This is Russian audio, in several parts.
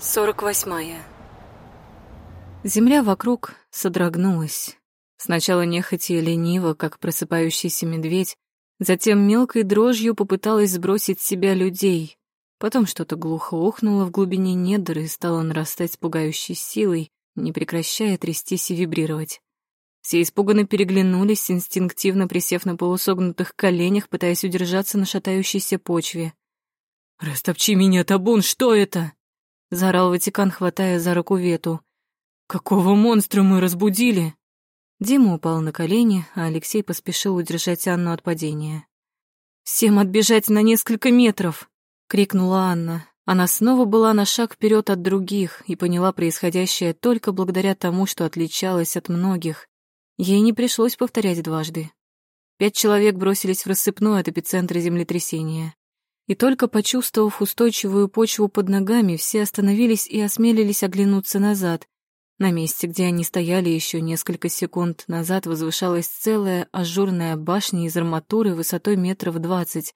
Сорок восьмая. Земля вокруг содрогнулась. Сначала нехотя и лениво, как просыпающийся медведь, затем мелкой дрожью попыталась сбросить с себя людей. Потом что-то глухо ухнуло в глубине недр и стало нарастать с пугающей силой, не прекращая трястись и вибрировать. Все испуганно переглянулись, инстинктивно присев на полусогнутых коленях, пытаясь удержаться на шатающейся почве. «Растопчи меня, табун, что это?» — заорал Ватикан, хватая за руку Вету. «Какого монстра мы разбудили?» Дима упал на колени, а Алексей поспешил удержать Анну от падения. «Всем отбежать на несколько метров!» — крикнула Анна. Она снова была на шаг вперед от других и поняла происходящее только благодаря тому, что отличалась от многих. Ей не пришлось повторять дважды. Пять человек бросились в рассыпную от эпицентра землетрясения. И только почувствовав устойчивую почву под ногами, все остановились и осмелились оглянуться назад. На месте, где они стояли еще несколько секунд назад, возвышалась целая ажурная башня из арматуры высотой метров двадцать.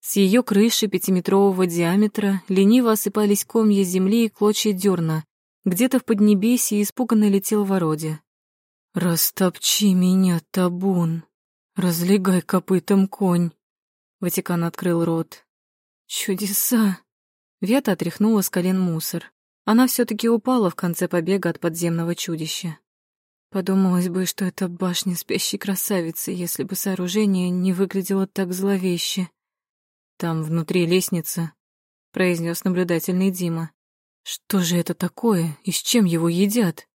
С ее крыши пятиметрового диаметра лениво осыпались комья земли и клочья дерна. Где-то в Поднебесье испуганно летел вородя. «Растопчи меня, табун! Разлегай копытом конь!» Ватикан открыл рот. Чудеса! Вета отряхнула с колен мусор. Она все-таки упала в конце побега от подземного чудища. Подумалось бы, что это башня спящей красавицы, если бы сооружение не выглядело так зловеще. Там внутри лестница, произнес наблюдательный Дима. Что же это такое и с чем его едят?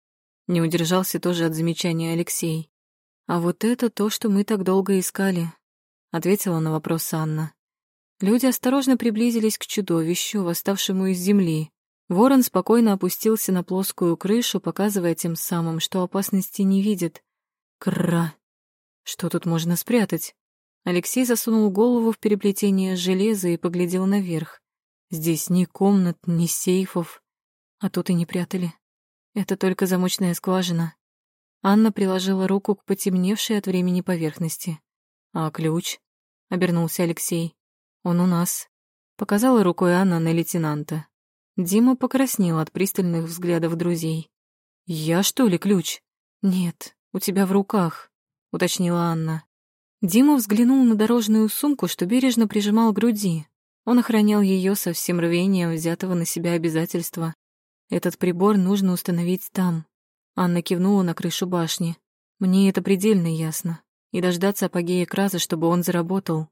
Не удержался тоже от замечания Алексей. А вот это то, что мы так долго искали, ответила на вопрос Анна. Люди осторожно приблизились к чудовищу, восставшему из земли. Ворон спокойно опустился на плоскую крышу, показывая тем самым, что опасности не видит. Кра! Что тут можно спрятать? Алексей засунул голову в переплетение железа и поглядел наверх. Здесь ни комнат, ни сейфов. А тут и не прятали. Это только замочная скважина. Анна приложила руку к потемневшей от времени поверхности. «А ключ?» — обернулся Алексей. «Он у нас», — показала рукой Анна на лейтенанта. Дима покраснел от пристальных взглядов друзей. «Я, что ли, ключ?» «Нет, у тебя в руках», — уточнила Анна. Дима взглянул на дорожную сумку, что бережно прижимал к груди. Он охранял ее со всем рвением взятого на себя обязательства. Этот прибор нужно установить там. Анна кивнула на крышу башни. Мне это предельно ясно. И дождаться апогея Краза, чтобы он заработал.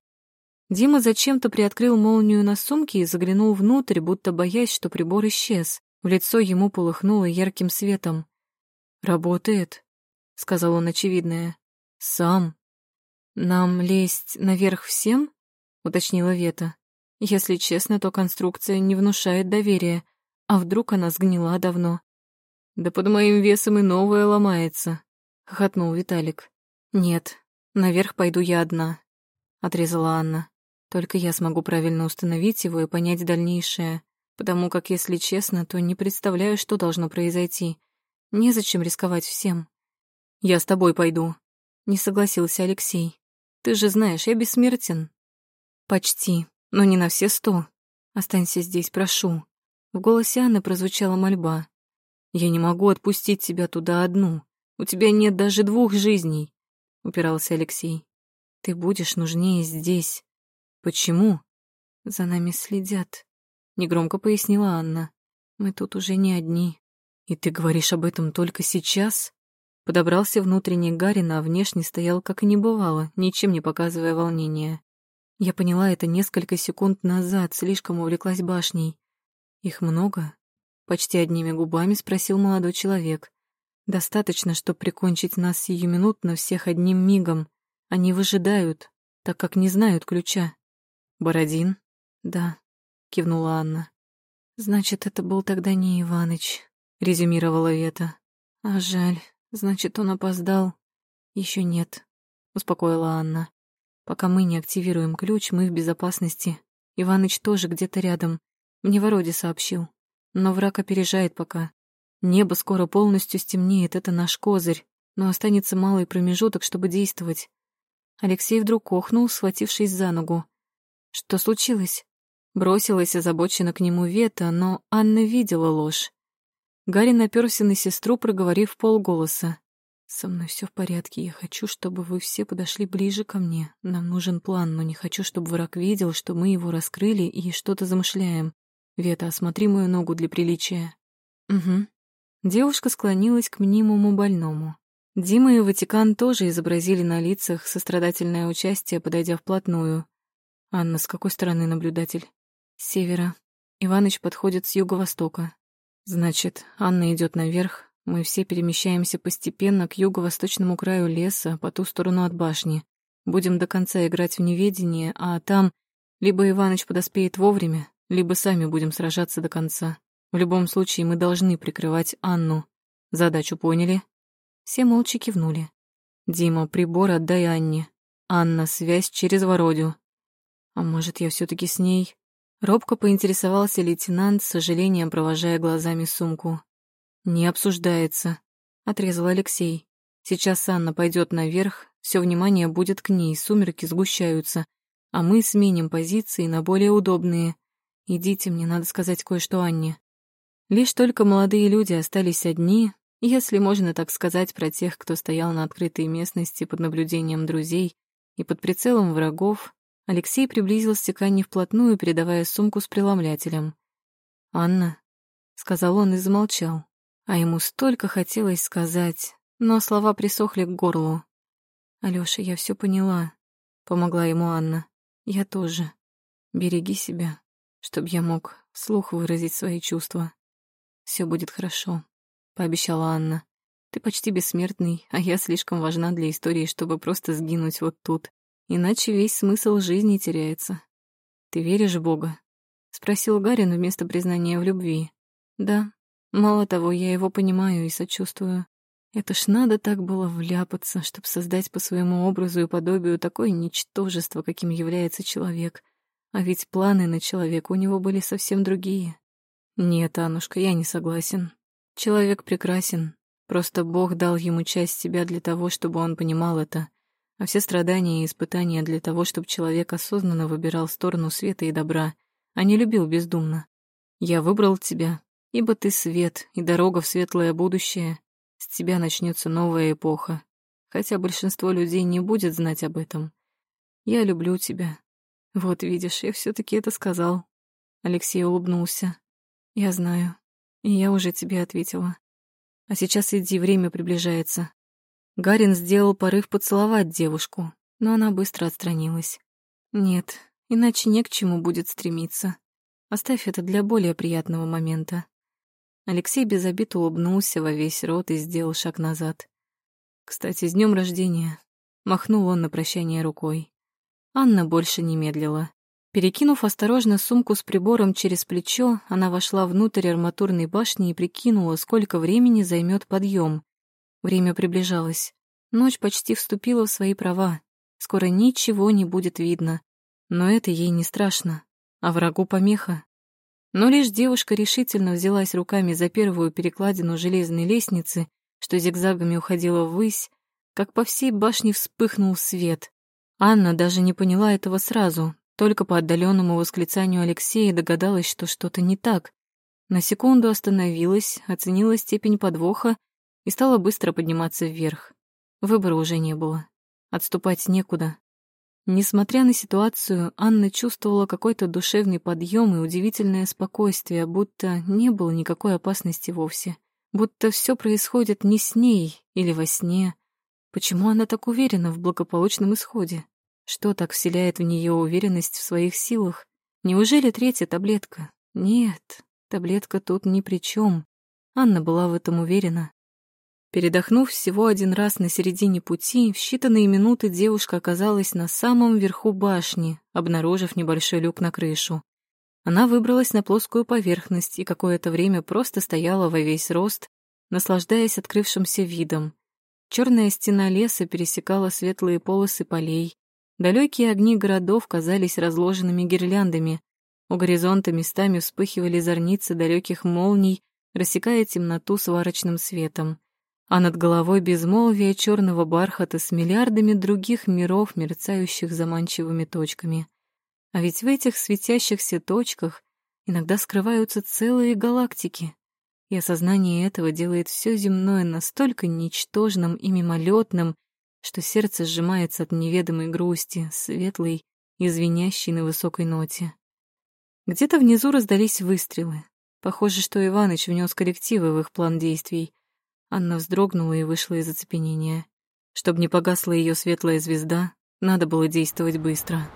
Дима зачем-то приоткрыл молнию на сумке и заглянул внутрь, будто боясь, что прибор исчез. В лицо ему полыхнуло ярким светом. «Работает», — сказал он очевидное. «Сам». «Нам лезть наверх всем?» — уточнила Вета. «Если честно, то конструкция не внушает доверия. А вдруг она сгнила давно?» «Да под моим весом и новая ломается», — хохотнул Виталик. «Нет, наверх пойду я одна», — отрезала Анна. Только я смогу правильно установить его и понять дальнейшее, потому как, если честно, то не представляю, что должно произойти. Незачем рисковать всем. «Я с тобой пойду», — не согласился Алексей. «Ты же знаешь, я бессмертен». «Почти, но не на все сто. Останься здесь, прошу». В голосе Анны прозвучала мольба. «Я не могу отпустить тебя туда одну. У тебя нет даже двух жизней», — упирался Алексей. «Ты будешь нужнее здесь. «Почему?» «За нами следят», — негромко пояснила Анна. «Мы тут уже не одни». «И ты говоришь об этом только сейчас?» Подобрался внутренний Гарин, а внешне стоял, как и не бывало, ничем не показывая волнения. Я поняла это несколько секунд назад, слишком увлеклась башней. «Их много?» — почти одними губами спросил молодой человек. «Достаточно, чтобы прикончить нас сиюминутно всех одним мигом. Они выжидают, так как не знают ключа». «Бородин?» «Да», — кивнула Анна. «Значит, это был тогда не Иваныч», — резюмировала Вета. «А жаль, значит, он опоздал». Еще нет», — успокоила Анна. «Пока мы не активируем ключ, мы в безопасности. Иваныч тоже где-то рядом. Мне Вороде сообщил. Но враг опережает пока. Небо скоро полностью стемнеет, это наш козырь, но останется малый промежуток, чтобы действовать». Алексей вдруг охнул, схватившись за ногу. «Что случилось?» Бросилась озабоченно к нему Вета, но Анна видела ложь. Гарри наперся на сестру, проговорив полголоса. «Со мной все в порядке. Я хочу, чтобы вы все подошли ближе ко мне. Нам нужен план, но не хочу, чтобы враг видел, что мы его раскрыли и что-то замышляем. Вета, осмотри мою ногу для приличия». «Угу». Девушка склонилась к мнимому больному. Дима и Ватикан тоже изобразили на лицах сострадательное участие, подойдя вплотную. «Анна, с какой стороны наблюдатель?» «С севера. Иваныч подходит с юго-востока. Значит, Анна идет наверх, мы все перемещаемся постепенно к юго-восточному краю леса, по ту сторону от башни. Будем до конца играть в неведение, а там либо Иваныч подоспеет вовремя, либо сами будем сражаться до конца. В любом случае мы должны прикрывать Анну. Задачу поняли?» Все молча кивнули. «Дима, прибор отдай Анне. Анна, связь через Вородю. А может, я все таки с ней?» Робко поинтересовался лейтенант, с сожалением провожая глазами сумку. «Не обсуждается», — отрезал Алексей. «Сейчас Анна пойдет наверх, все внимание будет к ней, сумерки сгущаются, а мы сменим позиции на более удобные. Идите, мне надо сказать кое-что Анне». Лишь только молодые люди остались одни, если можно так сказать про тех, кто стоял на открытой местности под наблюдением друзей и под прицелом врагов, Алексей приблизился к Анне вплотную, передавая сумку с преломлятелем. «Анна», — сказал он и замолчал, а ему столько хотелось сказать, но слова присохли к горлу. «Алёша, я все поняла», — помогла ему Анна. «Я тоже. Береги себя, чтобы я мог вслух выразить свои чувства. Все будет хорошо», — пообещала Анна. «Ты почти бессмертный, а я слишком важна для истории, чтобы просто сгинуть вот тут. Иначе весь смысл жизни теряется. Ты веришь в Бога? Спросил Гарин вместо признания в любви. Да. Мало того, я его понимаю и сочувствую. Это ж надо так было вляпаться, чтобы создать по своему образу и подобию такое ничтожество, каким является человек. А ведь планы на человека у него были совсем другие. Нет, Анушка, я не согласен. Человек прекрасен. Просто Бог дал ему часть себя для того, чтобы он понимал это а все страдания и испытания для того, чтобы человек осознанно выбирал сторону света и добра, а не любил бездумно. Я выбрал тебя, ибо ты свет и дорога в светлое будущее. С тебя начнется новая эпоха, хотя большинство людей не будет знать об этом. Я люблю тебя. Вот видишь, я все таки это сказал. Алексей улыбнулся. Я знаю, и я уже тебе ответила. А сейчас иди, время приближается. Гарин сделал порыв поцеловать девушку, но она быстро отстранилась. «Нет, иначе не к чему будет стремиться. Оставь это для более приятного момента». Алексей без обид улыбнулся во весь рот и сделал шаг назад. «Кстати, с днем рождения!» — махнул он на прощание рукой. Анна больше не медлила. Перекинув осторожно сумку с прибором через плечо, она вошла внутрь арматурной башни и прикинула, сколько времени займет подъем. Время приближалось. Ночь почти вступила в свои права. Скоро ничего не будет видно. Но это ей не страшно, а врагу помеха. Но лишь девушка решительно взялась руками за первую перекладину железной лестницы, что зигзагами уходила ввысь, как по всей башне вспыхнул свет. Анна даже не поняла этого сразу, только по отдаленному восклицанию Алексея догадалась, что что-то не так. На секунду остановилась, оценила степень подвоха и стала быстро подниматься вверх. Выбора уже не было. Отступать некуда. Несмотря на ситуацию, Анна чувствовала какой-то душевный подъем и удивительное спокойствие, будто не было никакой опасности вовсе. Будто все происходит не с ней или во сне. Почему она так уверена в благополучном исходе? Что так вселяет в нее уверенность в своих силах? Неужели третья таблетка? Нет, таблетка тут ни при чем. Анна была в этом уверена. Передохнув всего один раз на середине пути, в считанные минуты девушка оказалась на самом верху башни, обнаружив небольшой люк на крышу. Она выбралась на плоскую поверхность и какое-то время просто стояла во весь рост, наслаждаясь открывшимся видом. Черная стена леса пересекала светлые полосы полей. Далекие огни городов казались разложенными гирляндами. У горизонта местами вспыхивали зорницы далеких молний, рассекая темноту сварочным светом а над головой безмолвие черного бархата с миллиардами других миров, мерцающих заманчивыми точками. А ведь в этих светящихся точках иногда скрываются целые галактики. И осознание этого делает все земное настолько ничтожным и мимолетным, что сердце сжимается от неведомой грусти, светлой и звенящей на высокой ноте. Где-то внизу раздались выстрелы. Похоже, что Иваныч внес коррективы в их план действий. Анна вздрогнула и вышла из оцепенения. Чтобы не погасла ее светлая звезда, надо было действовать быстро.